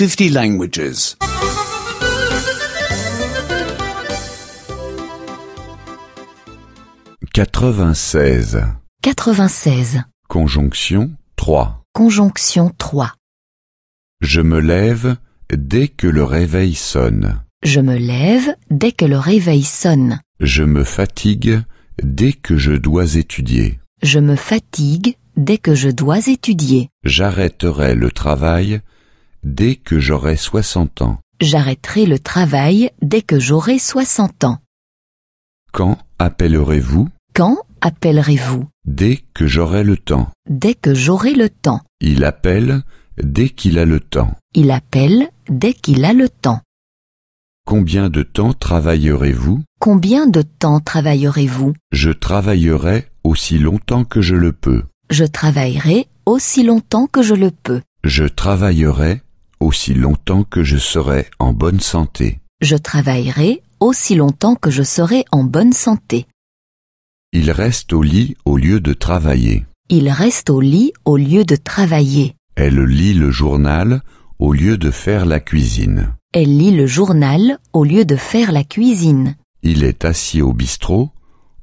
50 languages. 96. 96. Conjonction 3. Conjonction 3. Je me lève dès que le réveil sonne. Je me lève dès que le réveil sonne. Je me fatigue dès que je dois étudier. Je me fatigue dès que je dois étudier. J'arrêterai le travail dès que j'aurai 60 ans. J'arrêterai le travail dès que j'aurai 60 ans. Quand appellerez-vous? Quand appellerez-vous? Dès que j'aurai le temps. Dès que j'aurai le temps. Il appelle dès qu'il a le temps. Il appelle dès qu'il a le temps. Combien de temps travaillerez-vous? Combien de temps travaillerez-vous? Je travaillerai aussi longtemps que je le peux. Je travaillerai aussi longtemps que je le peux. Je travaillerai aussi longtemps que je serai en bonne santé. Je travaillerai aussi longtemps que je serai en bonne santé. Il reste au lit au lieu de travailler. Il reste au lit au lieu de travailler. Elle lit le journal au lieu de faire la cuisine. Elle lit le journal au lieu de faire la cuisine. Il est assis au bistrot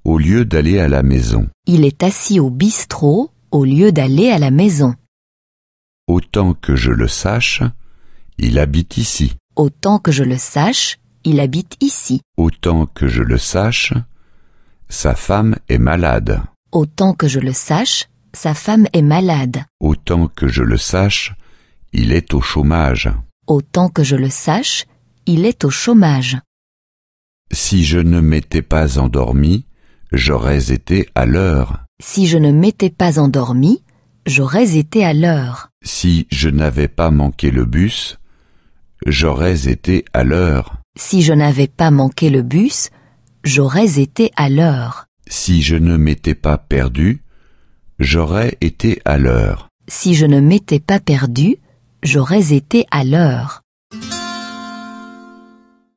au lieu d'aller à la maison. Il est assis au bistrot au lieu d'aller à la maison. Autant que je le sache, il habite ici. Autant que je le sache, il habite ici. Autant que je le sache, sa femme est malade. Autant que je le sache, sa femme est malade. Autant que je le sache, il est au chômage. Autant que je le sache, il est au chômage. Si je ne m'étais pas endormi, j'aurais été à l'heure. Si je ne m'étais pas endormi, j'aurais été à l'heure. Si je n'avais pas manqué le bus, j'aurais été à l'heure. Si je n'avais pas manqué le bus, j'aurais été à l'heure. Si je ne m'étais pas perdu, j'aurais été à l'heure. Si je ne m'étais pas perdu, j'aurais été à l'heure.